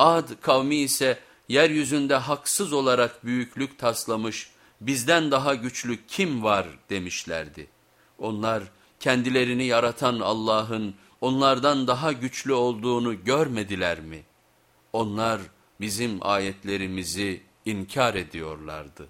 Ad kavmi ise yeryüzünde haksız olarak büyüklük taslamış, bizden daha güçlü kim var demişlerdi. Onlar kendilerini yaratan Allah'ın onlardan daha güçlü olduğunu görmediler mi? Onlar bizim ayetlerimizi inkar ediyorlardı.